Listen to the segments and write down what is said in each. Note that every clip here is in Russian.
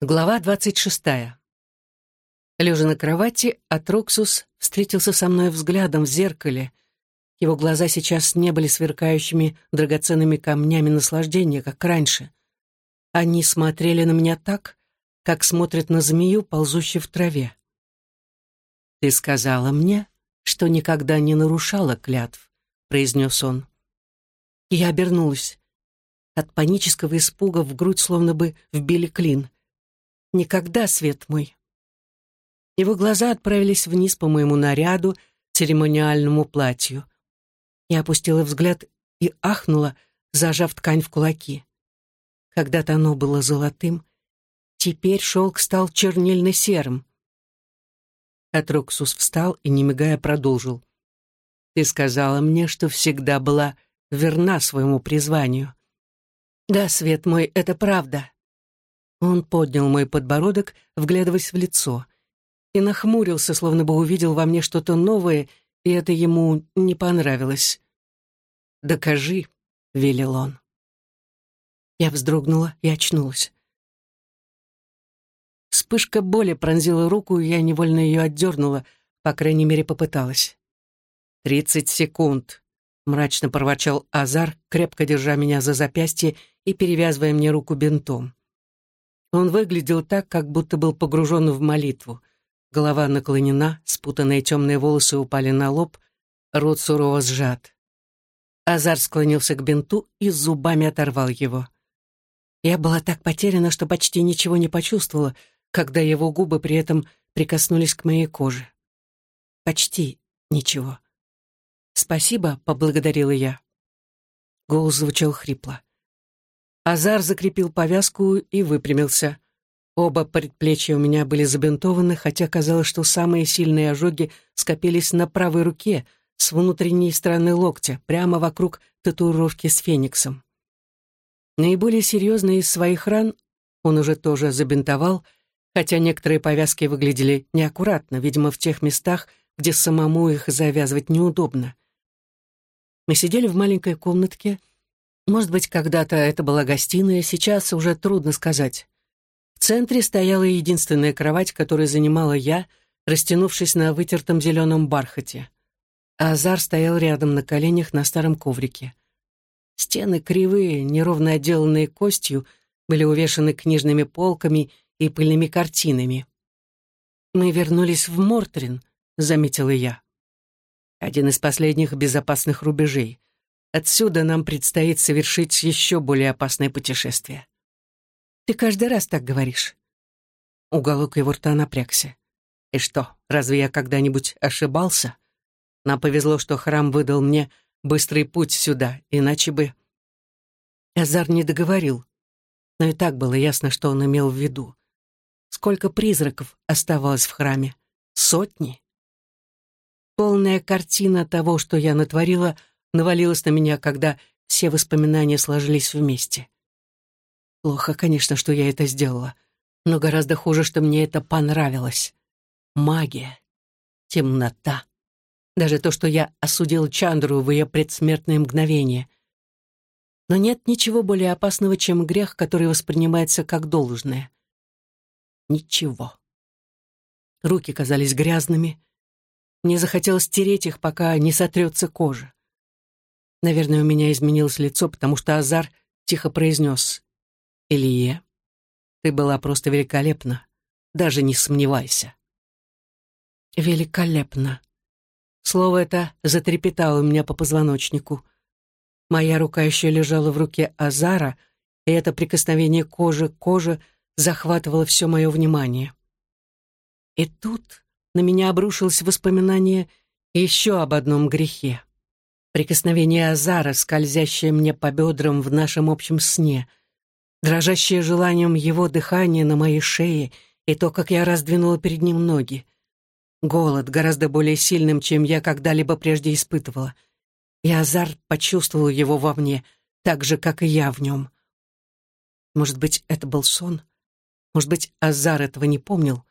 Глава двадцать шестая. Лежа на кровати, Атроксус встретился со мной взглядом в зеркале. Его глаза сейчас не были сверкающими драгоценными камнями наслаждения, как раньше. Они смотрели на меня так, как смотрят на змею, ползущую в траве. «Ты сказала мне, что никогда не нарушала клятв», — произнес он. Я обернулась. От панического испуга в грудь словно бы вбили клин — Никогда, свет мой. Его глаза отправились вниз по моему наряду, церемониальному платью. Я опустила взгляд и ахнула, зажав ткань в кулаки. Когда-то оно было золотым, теперь шелк стал чернильно-серым. Атроксус встал и, не мигая, продолжил. «Ты сказала мне, что всегда была верна своему призванию». «Да, свет мой, это правда. Он поднял мой подбородок, вглядываясь в лицо, и нахмурился, словно бы увидел во мне что-то новое, и это ему не понравилось. «Докажи», — велел он. Я вздрогнула и очнулась. Вспышка боли пронзила руку, и я невольно ее отдернула, по крайней мере, попыталась. «Тридцать секунд», — мрачно проворчал Азар, крепко держа меня за запястье и перевязывая мне руку бинтом. Он выглядел так, как будто был погружен в молитву. Голова наклонена, спутанные темные волосы упали на лоб, рот сурово сжат. Азар склонился к бинту и зубами оторвал его. Я была так потеряна, что почти ничего не почувствовала, когда его губы при этом прикоснулись к моей коже. Почти ничего. «Спасибо», — поблагодарила я. Голос звучал хрипло. Азар закрепил повязку и выпрямился. Оба предплечья у меня были забинтованы, хотя казалось, что самые сильные ожоги скопились на правой руке, с внутренней стороны локтя, прямо вокруг татуировки с фениксом. Наиболее серьезные из своих ран он уже тоже забинтовал, хотя некоторые повязки выглядели неаккуратно, видимо, в тех местах, где самому их завязывать неудобно. Мы сидели в маленькой комнатке, может быть, когда-то это была гостиная, сейчас уже трудно сказать. В центре стояла единственная кровать, которую занимала я, растянувшись на вытертом зеленом бархате. А Азар стоял рядом на коленях на старом коврике. Стены кривые, неровно отделанные костью, были увешаны книжными полками и пыльными картинами. «Мы вернулись в Мортрин», — заметила я. Один из последних безопасных рубежей. Отсюда нам предстоит совершить еще более опасное путешествие. Ты каждый раз так говоришь. Уголок его рта напрягся. И что, разве я когда-нибудь ошибался? Нам повезло, что храм выдал мне быстрый путь сюда, иначе бы... Азар не договорил, но и так было ясно, что он имел в виду. Сколько призраков оставалось в храме? Сотни? Полная картина того, что я натворила — навалилась на меня, когда все воспоминания сложились вместе. Плохо, конечно, что я это сделала, но гораздо хуже, что мне это понравилось. Магия, темнота, даже то, что я осудил Чандру в ее предсмертное мгновение. Но нет ничего более опасного, чем грех, который воспринимается как должное. Ничего. Руки казались грязными. Мне захотелось стереть их, пока не сотрется кожа. Наверное, у меня изменилось лицо, потому что Азар тихо произнес. «Илье, ты была просто великолепна. Даже не сомневайся». «Великолепно». Слово это затрепетало меня по позвоночнику. Моя рука еще лежала в руке Азара, и это прикосновение кожи к коже захватывало все мое внимание. И тут на меня обрушилось воспоминание еще об одном грехе. Прикосновение Азара, скользящее мне по бедрам в нашем общем сне, дрожащее желанием его дыхания на моей шее и то, как я раздвинула перед ним ноги. Голод гораздо более сильным, чем я когда-либо прежде испытывала. И Азар почувствовал его во мне, так же, как и я в нем. Может быть, это был сон? Может быть, Азар этого не помнил?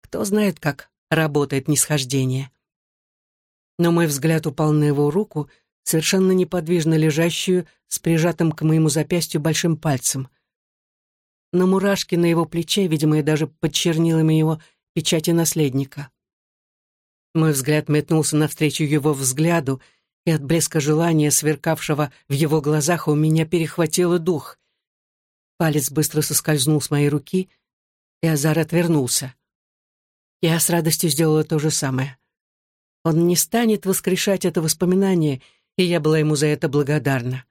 Кто знает, как работает нисхождение но мой взгляд упал на его руку, совершенно неподвижно лежащую с прижатым к моему запястью большим пальцем. на мурашки на его плече, видимо, даже под чернилами его печати наследника. Мой взгляд метнулся навстречу его взгляду, и от блеска желания, сверкавшего в его глазах, у меня перехватило дух. Палец быстро соскользнул с моей руки, и Азар отвернулся. Я с радостью сделала то же самое. Он не станет воскрешать это воспоминание, и я была ему за это благодарна.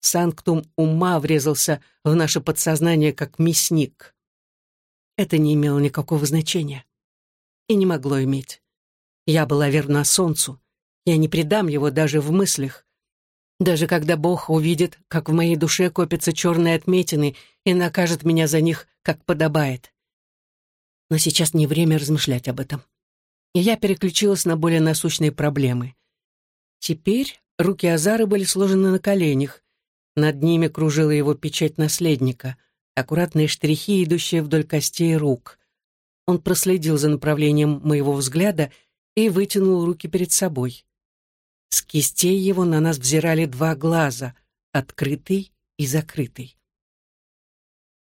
Санктум ума врезался в наше подсознание как мясник. Это не имело никакого значения. И не могло иметь. Я была верна солнцу. Я не предам его даже в мыслях. Даже когда Бог увидит, как в моей душе копятся черные отметины и накажет меня за них, как подобает. Но сейчас не время размышлять об этом. И я переключилась на более насущные проблемы. Теперь руки Азары были сложены на коленях. Над ними кружила его печать наследника, аккуратные штрихи, идущие вдоль костей рук. Он проследил за направлением моего взгляда и вытянул руки перед собой. С кистей его на нас взирали два глаза, открытый и закрытый.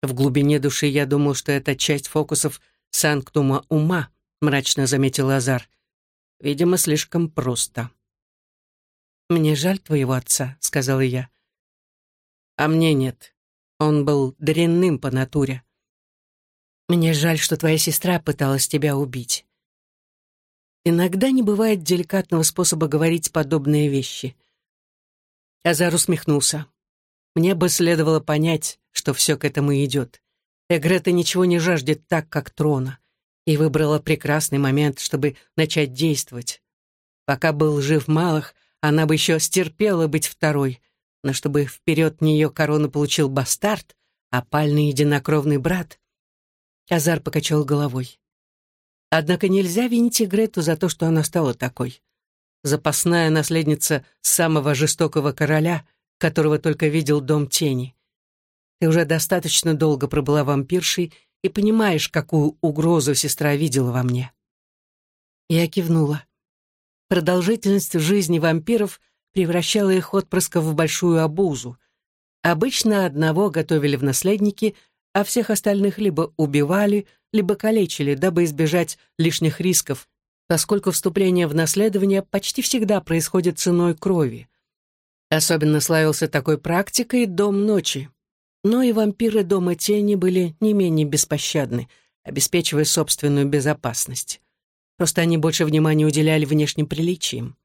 В глубине души я думал, что это часть фокусов санктума ума, мрачно заметил Азар. Видимо, слишком просто. «Мне жаль твоего отца», — сказала я. «А мне нет. Он был дрянным по натуре. Мне жаль, что твоя сестра пыталась тебя убить. Иногда не бывает деликатного способа говорить подобные вещи. Азар усмехнулся. Мне бы следовало понять, что все к этому идет. Эгрета ничего не жаждет так, как трона, и выбрала прекрасный момент, чтобы начать действовать. Пока был жив Малых, она бы еще стерпела быть второй, но чтобы вперед нее корону получил бастард, а пальный единокровный брат. Азар покачал головой. Однако нельзя винить Грету за то, что она стала такой. Запасная наследница самого жестокого короля, которого только видел Дом Тени. Ты уже достаточно долго пробыла вампиршей и понимаешь, какую угрозу сестра видела во мне. Я кивнула. Продолжительность жизни вампиров превращала их отпрысков в большую обузу. Обычно одного готовили в наследники, а всех остальных либо убивали, либо калечили, дабы избежать лишних рисков, поскольку вступление в наследование почти всегда происходит ценой крови. Особенно славился такой практикой Дом ночи. Но и вампиры Дома Тени были не менее беспощадны, обеспечивая собственную безопасность. Просто они больше внимания уделяли внешним приличиям.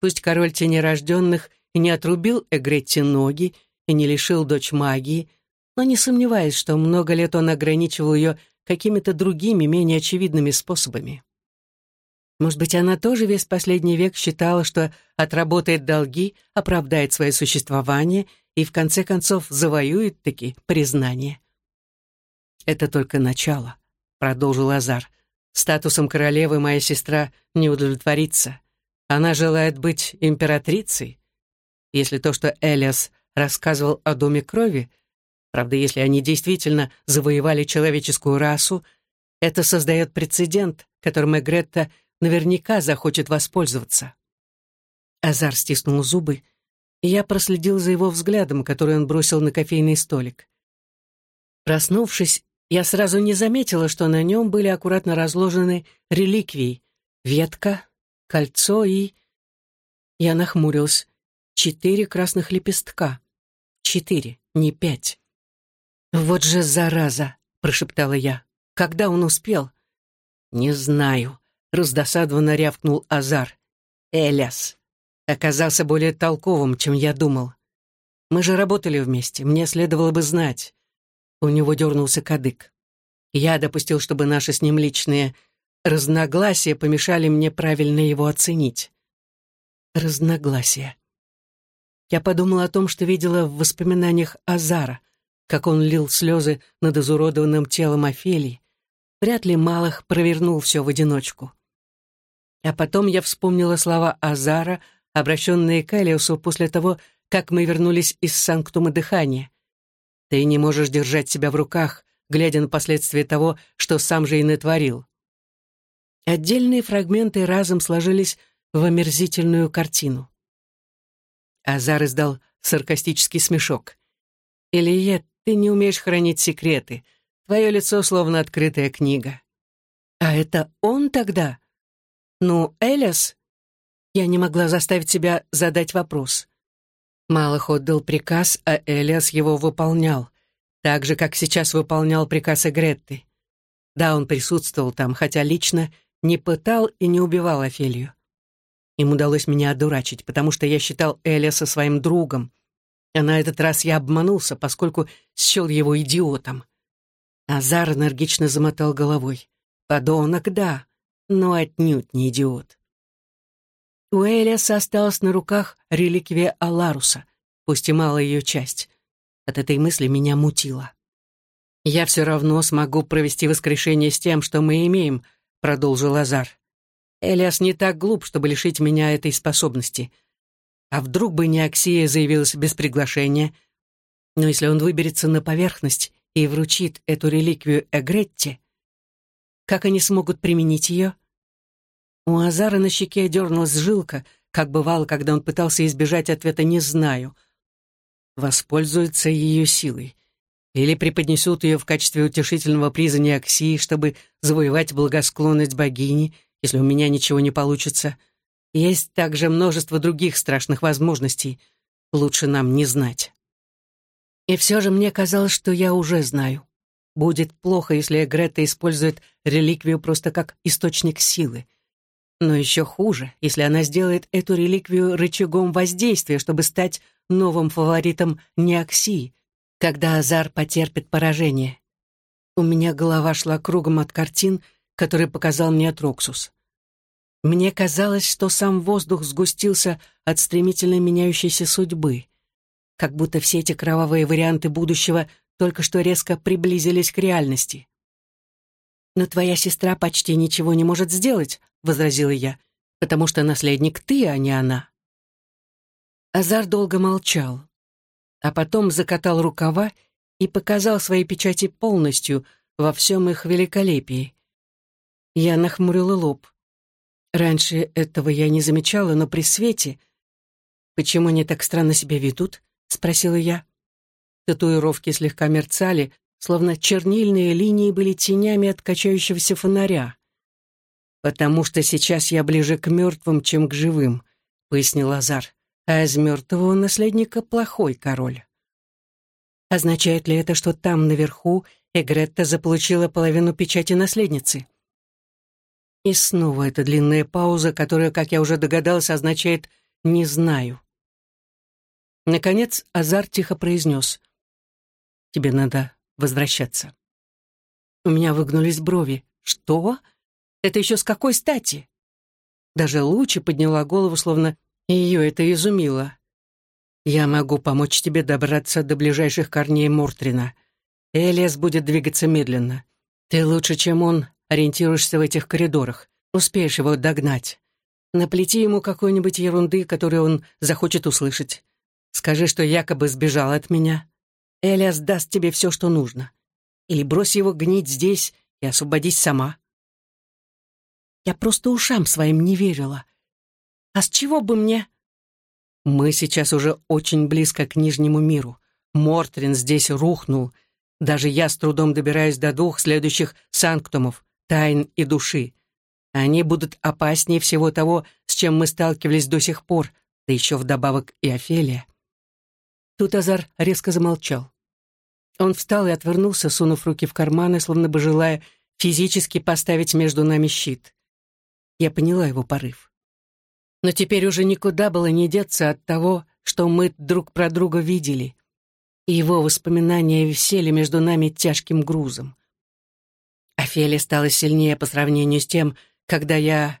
Пусть король тенерожденных и не отрубил Эгретти ноги и не лишил дочь магии, но не сомневаясь, что много лет он ограничивал ее какими-то другими, менее очевидными способами. Может быть, она тоже весь последний век считала, что отработает долги, оправдает свое существование и, в конце концов, завоюет таки признание. «Это только начало», — продолжил Азар. Статусом королевы моя сестра не удовлетворится. Она желает быть императрицей. Если то, что Элиас рассказывал о Доме Крови, правда, если они действительно завоевали человеческую расу, это создает прецедент, которым Эгретта наверняка захочет воспользоваться. Азар стиснул зубы, я проследил за его взглядом, который он бросил на кофейный столик. Проснувшись, я сразу не заметила, что на нем были аккуратно разложены реликвии — ветка, кольцо и... Я нахмурился. Четыре красных лепестка. Четыре, не пять. «Вот же зараза!» — прошептала я. «Когда он успел?» «Не знаю», — раздосадованно рявкнул Азар. «Эляс оказался более толковым, чем я думал. Мы же работали вместе, мне следовало бы знать. У него дернулся кадык. Я допустил, чтобы наши с ним личные разногласия помешали мне правильно его оценить. Разногласия. Я подумал о том, что видела в воспоминаниях Азара, как он лил слезы над изуродованным телом Офелии. Вряд ли Малых провернул все в одиночку. А потом я вспомнила слова Азара, обращенные к Элиусу после того, как мы вернулись из Санктума Дыхания. Ты не можешь держать себя в руках, глядя на последствия того, что сам же и натворил. Отдельные фрагменты разом сложились в омерзительную картину. Азар издал саркастический смешок. Ильет ты не умеешь хранить секреты. Твое лицо словно открытая книга». «А это он тогда?» «Ну, Элиас?» Я не могла заставить себя задать вопрос. Малых отдал приказ, а Элиас его выполнял, так же, как сейчас выполнял приказ Гретты. Да, он присутствовал там, хотя лично не пытал и не убивал Офелию. Им удалось меня одурачить, потому что я считал Элиаса своим другом, а на этот раз я обманулся, поскольку счел его идиотом. Азар энергично замотал головой. Подонок, да, но отнюдь не идиот. У Элиаса осталась на руках реликвия Аларуса, пусть и малая ее часть. От этой мысли меня мутило. «Я все равно смогу провести воскрешение с тем, что мы имеем», — продолжил Азар. «Элиас не так глуп, чтобы лишить меня этой способности. А вдруг бы Неоксия заявилась без приглашения? Но если он выберется на поверхность и вручит эту реликвию Эгретте, как они смогут применить ее?» У Азара на щеке дернулась жилка, как бывало, когда он пытался избежать ответа «не знаю». Воспользуются ее силой. Или преподнесут ее в качестве утешительного приза Неоксии, чтобы завоевать благосклонность богини, если у меня ничего не получится. Есть также множество других страшных возможностей. Лучше нам не знать. И все же мне казалось, что я уже знаю. Будет плохо, если Грета использует реликвию просто как источник силы. Но еще хуже, если она сделает эту реликвию рычагом воздействия, чтобы стать новым фаворитом Неоксии, когда Азар потерпит поражение. У меня голова шла кругом от картин, которые показал мне Троксус. Мне казалось, что сам воздух сгустился от стремительно меняющейся судьбы, как будто все эти кровавые варианты будущего только что резко приблизились к реальности. «Но твоя сестра почти ничего не может сделать», — возразила я, «потому что наследник ты, а не она». Азар долго молчал, а потом закатал рукава и показал свои печати полностью, во всем их великолепии. Я нахмурила лоб. Раньше этого я не замечала, но при свете... «Почему они так странно себя ведут?» — спросила я. Татуировки слегка мерцали, словно чернильные линии были тенями от качающегося фонаря. «Потому что сейчас я ближе к мертвым, чем к живым», — пояснил Азар. «А из мертвого наследника плохой король». Означает ли это, что там, наверху, Эгретта заполучила половину печати наследницы? И снова эта длинная пауза, которая, как я уже догадался, означает «не знаю». Наконец Азар тихо произнес. «Тебе надо возвращаться. У меня выгнулись брови. «Что? Это еще с какой стати?» Даже Лучи подняла голову, словно ее это изумило. «Я могу помочь тебе добраться до ближайших корней Мортрина. Элиас будет двигаться медленно. Ты лучше, чем он, ориентируешься в этих коридорах. Успеешь его догнать. Наплети ему какой-нибудь ерунды, которую он захочет услышать. Скажи, что якобы сбежал от меня. Элиас даст тебе все, что нужно. Или брось его гнить здесь и освободись сама. Я просто ушам своим не верила. А с чего бы мне... Мы сейчас уже очень близко к Нижнему миру. Мортрин здесь рухнул. Даже я с трудом добираюсь до двух следующих санктумов, тайн и души. Они будут опаснее всего того, с чем мы сталкивались до сих пор, да еще вдобавок и Офелия. Тут Азар резко замолчал. Он встал и отвернулся, сунув руки в карманы, словно бы желая физически поставить между нами щит. Я поняла его порыв. Но теперь уже никуда было не деться от того, что мы друг про друга видели, и его воспоминания висели между нами тяжким грузом. Офелия стала сильнее по сравнению с тем, когда я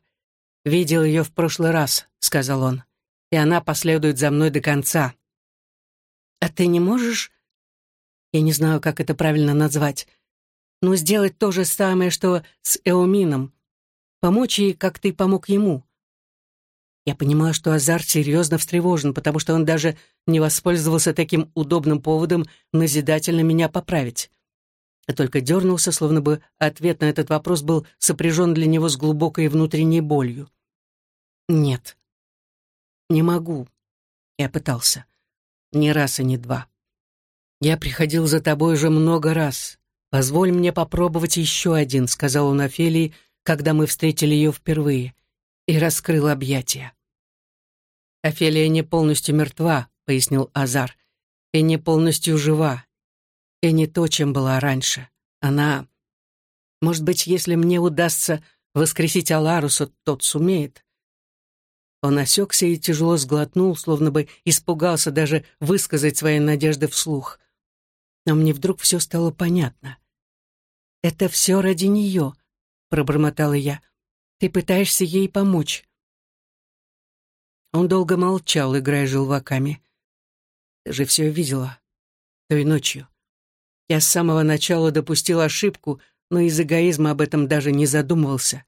видел ее в прошлый раз, — сказал он, — и она последует за мной до конца. «А ты не можешь...» Я не знаю, как это правильно назвать. Но сделать то же самое, что с Эомином. Помочь ей, как ты помог ему. Я понимаю, что Азар серьезно встревожен, потому что он даже не воспользовался таким удобным поводом назидательно меня поправить. Я только дернулся, словно бы ответ на этот вопрос был сопряжен для него с глубокой внутренней болью. «Нет, не могу». Я пытался. Ни раз и ни два. «Я приходил за тобой уже много раз. Позволь мне попробовать еще один», — сказал он Офелии, когда мы встретили ее впервые, и раскрыл объятия. «Офелия не полностью мертва», — пояснил Азар, — «и не полностью жива, и не то, чем была раньше. Она... Может быть, если мне удастся воскресить Аларуса, тот сумеет». Он осекся и тяжело сглотнул, словно бы испугался даже высказать свои надежды вслух. Но мне вдруг все стало понятно. «Это все ради нее», — пробормотала я. «Ты пытаешься ей помочь». Он долго молчал, играя желваками. «Ты же все видела. Той ночью. Я с самого начала допустил ошибку, но из эгоизма об этом даже не задумывался.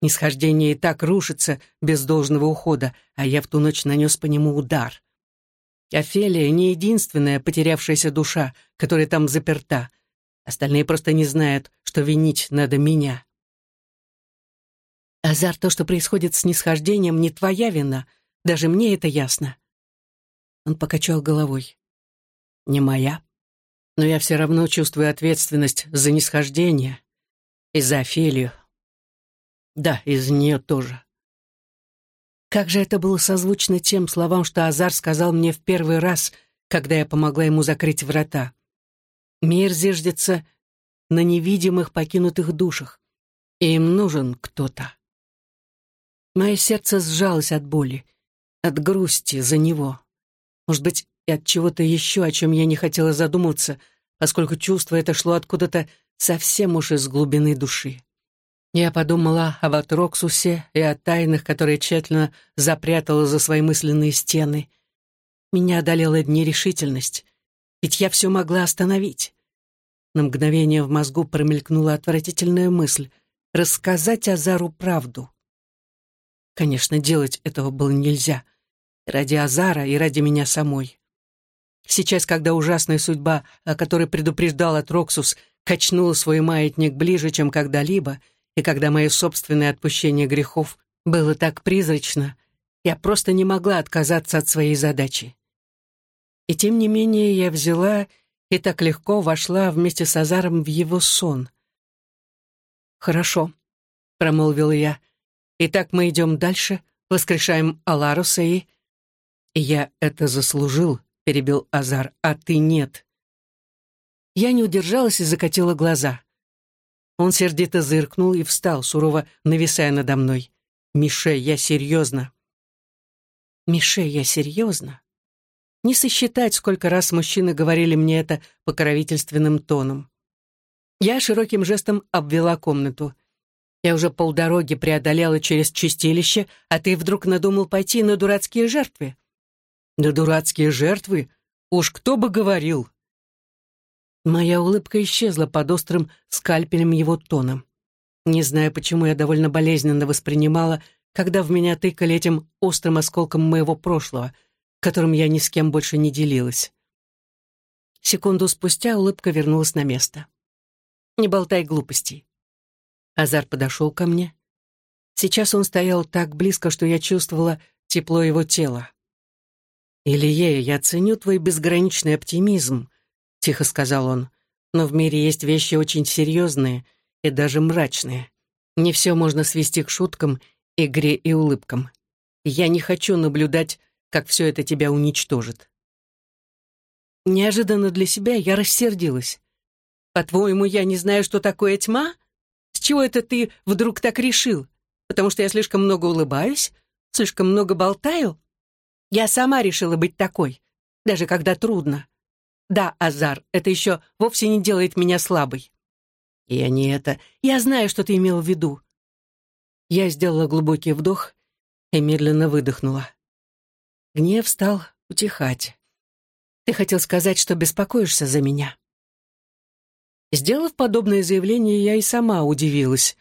Нисхождение и так рушится без должного ухода, а я в ту ночь нанес по нему удар. Офелия не единственная потерявшаяся душа, которая там заперта. Остальные просто не знают, что винить надо меня. Азар, то, что происходит с нисхождением, не твоя вина. Даже мне это ясно. Он покачал головой. Не моя. Но я все равно чувствую ответственность за нисхождение и за Офелию. Да, из нее тоже. Как же это было созвучно тем словам, что Азар сказал мне в первый раз, когда я помогла ему закрыть врата. Мир зиждется на невидимых покинутых душах, и им нужен кто-то. Мое сердце сжалось от боли, от грусти за него. Может быть, и от чего-то еще, о чем я не хотела задумываться, поскольку чувство это шло откуда-то совсем уж из глубины души. Я подумала об Атроксусе и о тайнах, которые тщательно запрятала за свои мысленные стены. Меня одолела нерешительность, ведь я все могла остановить. На мгновение в мозгу промелькнула отвратительная мысль — рассказать Азару правду. Конечно, делать этого было нельзя. Ради Азара и ради меня самой. Сейчас, когда ужасная судьба, о которой предупреждал Атроксус, качнула свой маятник ближе, чем когда-либо — и когда мое собственное отпущение грехов было так призрачно, я просто не могла отказаться от своей задачи. И тем не менее я взяла и так легко вошла вместе с Азаром в его сон. «Хорошо», — промолвила я. «Итак, мы идем дальше, воскрешаем Аларуса и...» «Я это заслужил», — перебил Азар, — «а ты нет». Я не удержалась и закатила глаза. Он сердито зыркнул и встал, сурово нависая надо мной. «Мише, я серьезно». «Мише, я серьезно?» Не сосчитать, сколько раз мужчины говорили мне это покровительственным тоном. Я широким жестом обвела комнату. Я уже полдороги преодолела через чистилище, а ты вдруг надумал пойти на дурацкие жертвы. На дурацкие жертвы? Уж кто бы говорил! Моя улыбка исчезла под острым скальпелем его тона. Не знаю, почему я довольно болезненно воспринимала, когда в меня тыкали этим острым осколком моего прошлого, которым я ни с кем больше не делилась. Секунду спустя улыбка вернулась на место. «Не болтай глупостей». Азар подошел ко мне. Сейчас он стоял так близко, что я чувствовала тепло его тела. «Илье, я ценю твой безграничный оптимизм», — тихо сказал он. «Но в мире есть вещи очень серьезные и даже мрачные. Не все можно свести к шуткам, игре и улыбкам. Я не хочу наблюдать, как все это тебя уничтожит». Неожиданно для себя я рассердилась. «По-твоему, я не знаю, что такое тьма? Чего это ты вдруг так решил? Потому что я слишком много улыбаюсь? Слишком много болтаю? Я сама решила быть такой, даже когда трудно. Да, Азар, это еще вовсе не делает меня слабой. Я не это. Я знаю, что ты имел в виду. Я сделала глубокий вдох и медленно выдохнула. Гнев стал утихать. Ты хотел сказать, что беспокоишься за меня. Сделав подобное заявление, я и сама удивилась.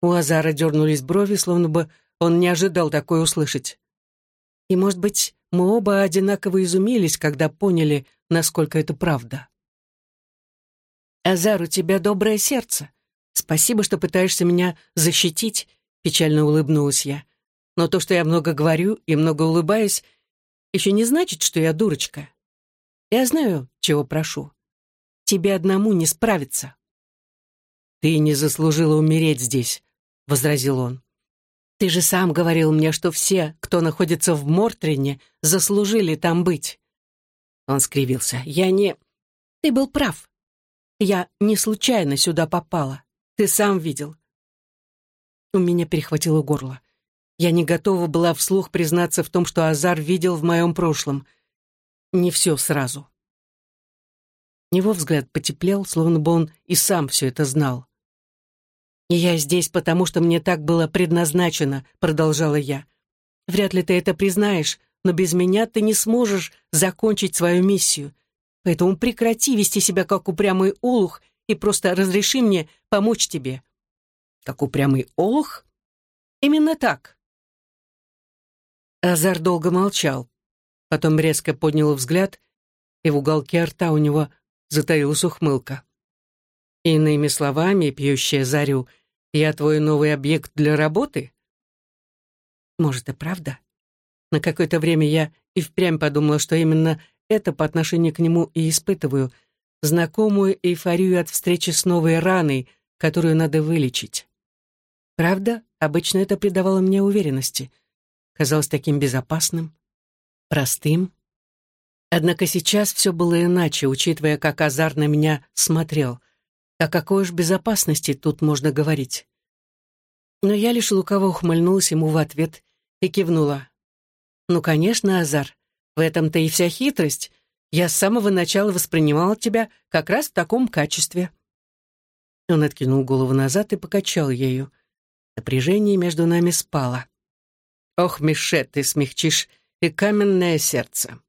У Азара дернулись брови, словно бы он не ожидал такое услышать. И, может быть, мы оба одинаково изумились, когда поняли, насколько это правда. «Азар, у тебя доброе сердце. Спасибо, что пытаешься меня защитить», — печально улыбнулась я. «Но то, что я много говорю и много улыбаюсь, еще не значит, что я дурочка. Я знаю, чего прошу. Тебе одному не справиться». «Ты не заслужила умереть здесь», — возразил он. «Ты же сам говорил мне, что все, кто находится в Мортрине, заслужили там быть». Он скривился. «Я не...» «Ты был прав. Я не случайно сюда попала. Ты сам видел». У меня перехватило горло. Я не готова была вслух признаться в том, что Азар видел в моем прошлом. Не все сразу. Его взгляд потеплел, словно бы он и сам все это знал. «И я здесь, потому что мне так было предназначено», — продолжала я. «Вряд ли ты это признаешь, но без меня ты не сможешь закончить свою миссию. Поэтому прекрати вести себя как упрямый олух и просто разреши мне помочь тебе». «Как упрямый олух?» «Именно так». Азар долго молчал, потом резко поднял взгляд, и в уголке рта у него затаилась ухмылка. Иными словами, пьющая зарю, я твой новый объект для работы? Может, и правда? На какое-то время я и впрямь подумала, что именно это по отношению к нему и испытываю, знакомую эйфорию от встречи с новой раной, которую надо вылечить. Правда, обычно это придавало мне уверенности. Казалось таким безопасным, простым. Однако сейчас все было иначе, учитывая, как Азар на меня смотрел. О какой уж безопасности тут можно говорить? Но я лишь лукаво ухмыльнулась ему в ответ и кивнула. «Ну, конечно, Азар, в этом-то и вся хитрость. Я с самого начала воспринимала тебя как раз в таком качестве». Он откинул голову назад и покачал ею. Напряжение между нами спало. «Ох, Мишет, ты смягчишь и каменное сердце.